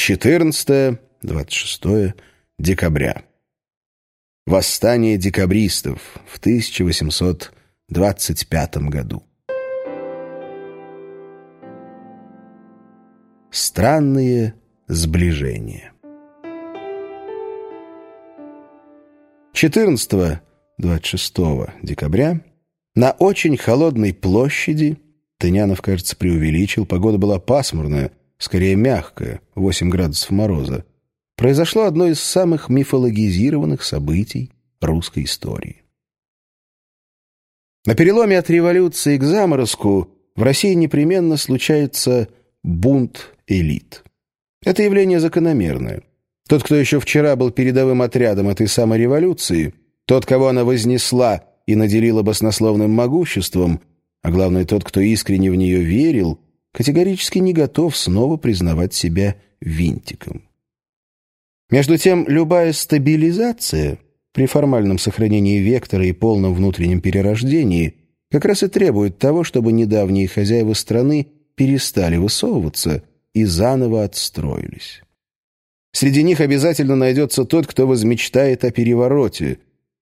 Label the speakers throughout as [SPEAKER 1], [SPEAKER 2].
[SPEAKER 1] 14-26 декабря. Восстание декабристов в 1825 году. Странные сближения. 14-26 декабря на очень холодной площади Тынянов, кажется, преувеличил, погода была пасмурная, скорее мягкая, 8 градусов мороза, произошло одно из самых мифологизированных событий русской истории. На переломе от революции к заморозку в России непременно случается бунт элит. Это явление закономерное. Тот, кто еще вчера был передовым отрядом этой самой революции, тот, кого она вознесла и наделила баснословным могуществом, а главное, тот, кто искренне в нее верил, категорически не готов снова признавать себя винтиком. Между тем, любая стабилизация при формальном сохранении вектора и полном внутреннем перерождении как раз и требует того, чтобы недавние хозяева страны перестали высовываться и заново отстроились. Среди них обязательно найдется тот, кто возмечтает о перевороте.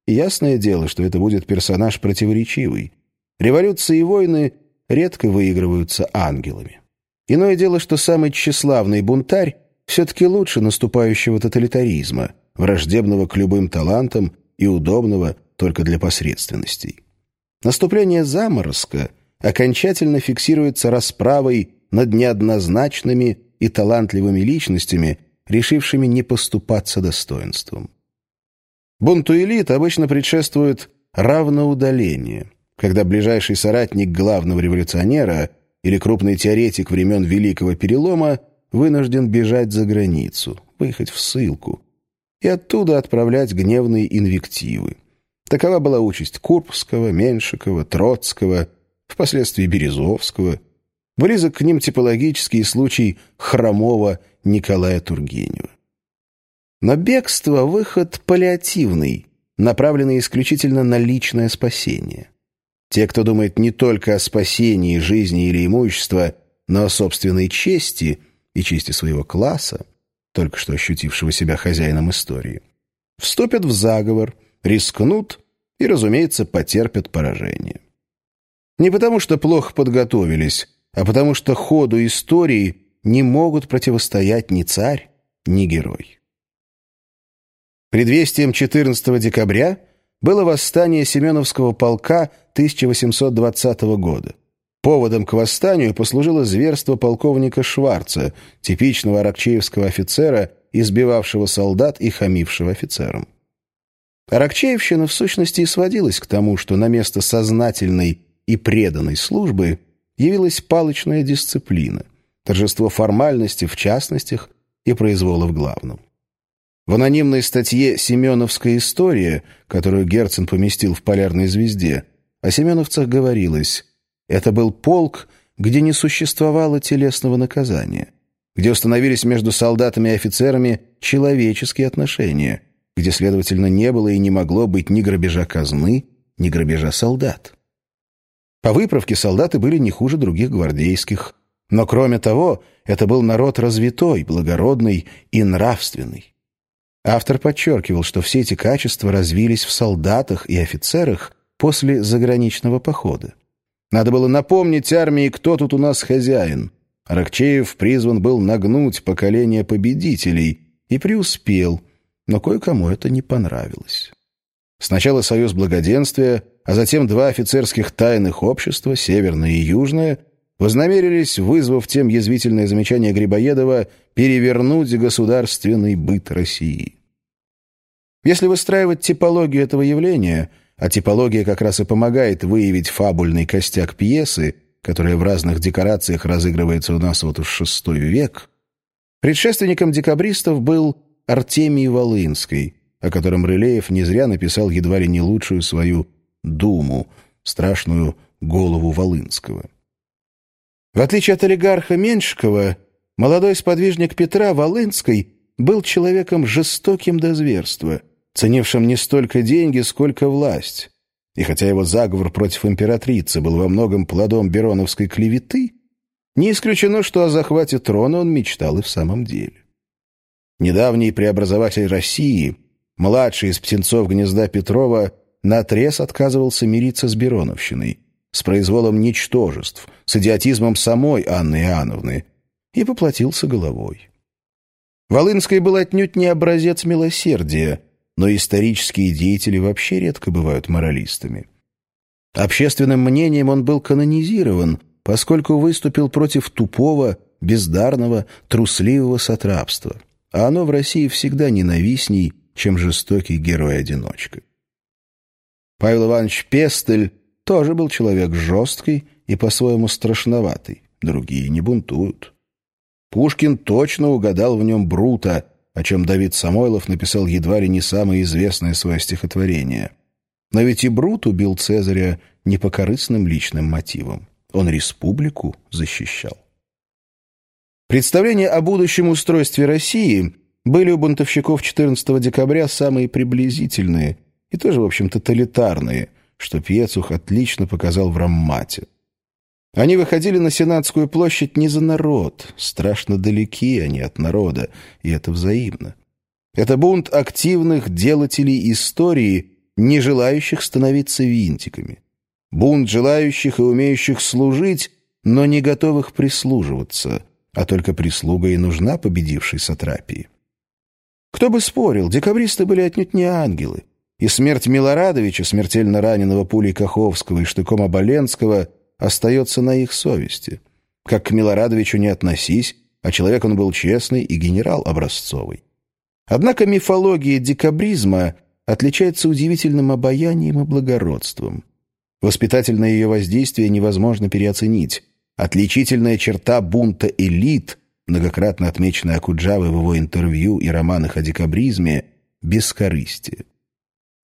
[SPEAKER 1] И ясное дело, что это будет персонаж противоречивый. Революции и войны редко выигрываются ангелами. Иное дело, что самый тщеславный бунтарь все-таки лучше наступающего тоталитаризма, враждебного к любым талантам и удобного только для посредственностей. Наступление заморозка окончательно фиксируется расправой над неоднозначными и талантливыми личностями, решившими не поступаться достоинством. Бунту элит обычно предшествует равноудаление – когда ближайший соратник главного революционера или крупный теоретик времен Великого Перелома вынужден бежать за границу, выехать в ссылку, и оттуда отправлять гневные инвективы. Такова была участь Курбского, Меншикова, Троцкого, впоследствии Березовского. Близок к ним типологический случай хромого Николая Тургенева. Но бегство — выход паллиативный, направленный исключительно на личное спасение. Те, кто думает не только о спасении жизни или имущества, но о собственной чести и чести своего класса, только что ощутившего себя хозяином истории, вступят в заговор, рискнут и, разумеется, потерпят поражение. Не потому, что плохо подготовились, а потому, что ходу истории не могут противостоять ни царь, ни герой. Предвестием 14 декабря было восстание Семеновского полка 1820 года. Поводом к восстанию послужило зверство полковника Шварца, типичного аракчеевского офицера, избивавшего солдат и хамившего офицерам. Аракчеевщина в сущности и сводилась к тому, что на место сознательной и преданной службы явилась палочная дисциплина, торжество формальности в частностях и произвола в главном. В анонимной статье «Семеновская история», которую Герцен поместил в «Полярной звезде», о семеновцах говорилось «Это был полк, где не существовало телесного наказания, где установились между солдатами и офицерами человеческие отношения, где, следовательно, не было и не могло быть ни грабежа казны, ни грабежа солдат». По выправке солдаты были не хуже других гвардейских, но, кроме того, это был народ развитой, благородный и нравственный. Автор подчеркивал, что все эти качества развились в солдатах и офицерах после заграничного похода. Надо было напомнить армии, кто тут у нас хозяин. Аракчеев призван был нагнуть поколение победителей и преуспел, но кое-кому это не понравилось. Сначала Союз Благоденствия, а затем два офицерских тайных общества, Северное и Южное, вознамерились, вызвав тем язвительное замечание Грибоедова, перевернуть государственный быт России. Если выстраивать типологию этого явления, а типология как раз и помогает выявить фабульный костяк пьесы, которая в разных декорациях разыгрывается у нас вот уж шестой век, предшественником декабристов был Артемий Волынский, о котором Рылеев не зря написал едва ли не лучшую свою «Думу», страшную голову Волынского. В отличие от олигарха Меньшикова, молодой сподвижник Петра Волынской был человеком жестоким до зверства, ценившим не столько деньги, сколько власть. И хотя его заговор против императрицы был во многом плодом бероновской клеветы, не исключено, что о захвате трона он мечтал и в самом деле. Недавний преобразователь России, младший из птенцов гнезда Петрова, наотрез отказывался мириться с Бероновщиной, с произволом ничтожеств, с идиотизмом самой Анны Иоанновны, и поплатился головой. Волынский был отнюдь не образец милосердия, но исторические деятели вообще редко бывают моралистами. Общественным мнением он был канонизирован, поскольку выступил против тупого, бездарного, трусливого сатрапства, а оно в России всегда ненавистней, чем жестокий герой-одиночка. Павел Иванович Пестель тоже был человек жесткий и по-своему страшноватый, другие не бунтуют. Пушкин точно угадал в нем Брута, о чем Давид Самойлов написал едва ли не самое известное свое стихотворение. Но ведь и Брут убил Цезаря не по корыстным личным мотивам. Он республику защищал. Представления о будущем устройстве России были у бунтовщиков 14 декабря самые приблизительные и тоже, в общем, тоталитарные, что Пьецух отлично показал в Раммате. Они выходили на Сенатскую площадь не за народ, страшно далеки они от народа, и это взаимно. Это бунт активных делателей истории, не желающих становиться винтиками. Бунт желающих и умеющих служить, но не готовых прислуживаться, а только прислуга и нужна победившей сатрапии. Кто бы спорил, декабристы были отнюдь не ангелы, и смерть Милорадовича, смертельно раненого пулей Каховского и штыком Оболенского, остается на их совести. Как к Милорадовичу не относись, а человек он был честный и генерал образцовый. Однако мифология декабризма отличается удивительным обаянием и благородством. Воспитательное ее воздействие невозможно переоценить. Отличительная черта бунта элит, многократно отмеченная Акуджавой в его интервью и романах о декабризме, бескорыстие.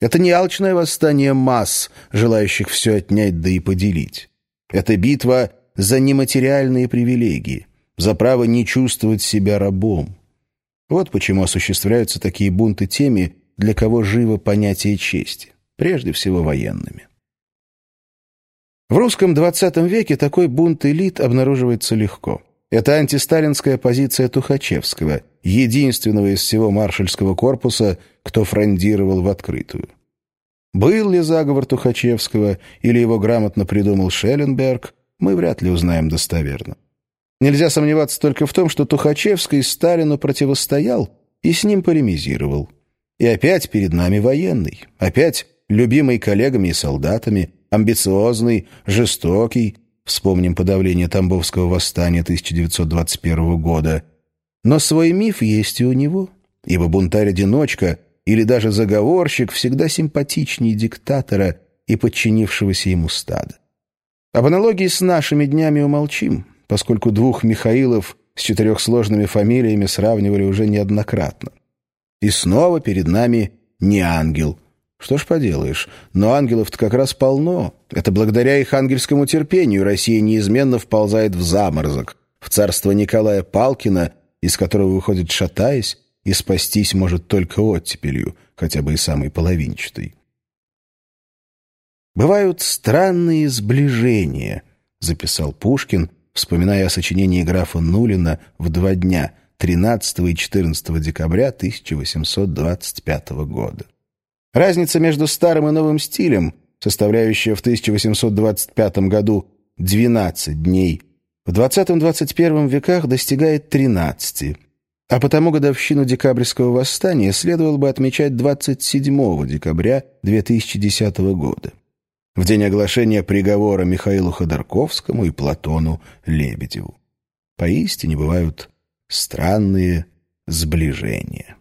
[SPEAKER 1] Это не алчное восстание масс, желающих все отнять да и поделить. Это битва за нематериальные привилегии, за право не чувствовать себя рабом. Вот почему осуществляются такие бунты теми, для кого живо понятие чести, прежде всего военными. В русском XX веке такой бунт элит обнаруживается легко. Это антисталинская позиция Тухачевского, единственного из всего маршальского корпуса, кто фрондировал в открытую. Был ли заговор Тухачевского или его грамотно придумал Шелленберг, мы вряд ли узнаем достоверно. Нельзя сомневаться только в том, что Тухачевский Сталину противостоял и с ним полемизировал. И опять перед нами военный, опять любимый коллегами и солдатами, амбициозный, жестокий, вспомним подавление Тамбовского восстания 1921 года. Но свой миф есть и у него, ибо бунтарь-одиночка или даже заговорщик всегда симпатичнее диктатора и подчинившегося ему стада. Об аналогии с нашими днями умолчим, поскольку двух Михаилов с четырехсложными фамилиями сравнивали уже неоднократно. И снова перед нами не ангел. Что ж поделаешь, но ангелов-то как раз полно. Это благодаря их ангельскому терпению Россия неизменно вползает в заморозок, в царство Николая Палкина, из которого выходит шатаясь, и спастись может только оттепелью, хотя бы и самой половинчатой. «Бывают странные сближения», — записал Пушкин, вспоминая о сочинении графа Нулина в два дня, 13 и 14 декабря 1825 года. Разница между старым и новым стилем, составляющая в 1825 году 12 дней, в 20-21 веках достигает 13, а потому годовщину декабрьского восстания следовало бы отмечать 27 декабря 2010 года, в день оглашения приговора Михаилу Ходорковскому и Платону Лебедеву. Поистине бывают странные сближения.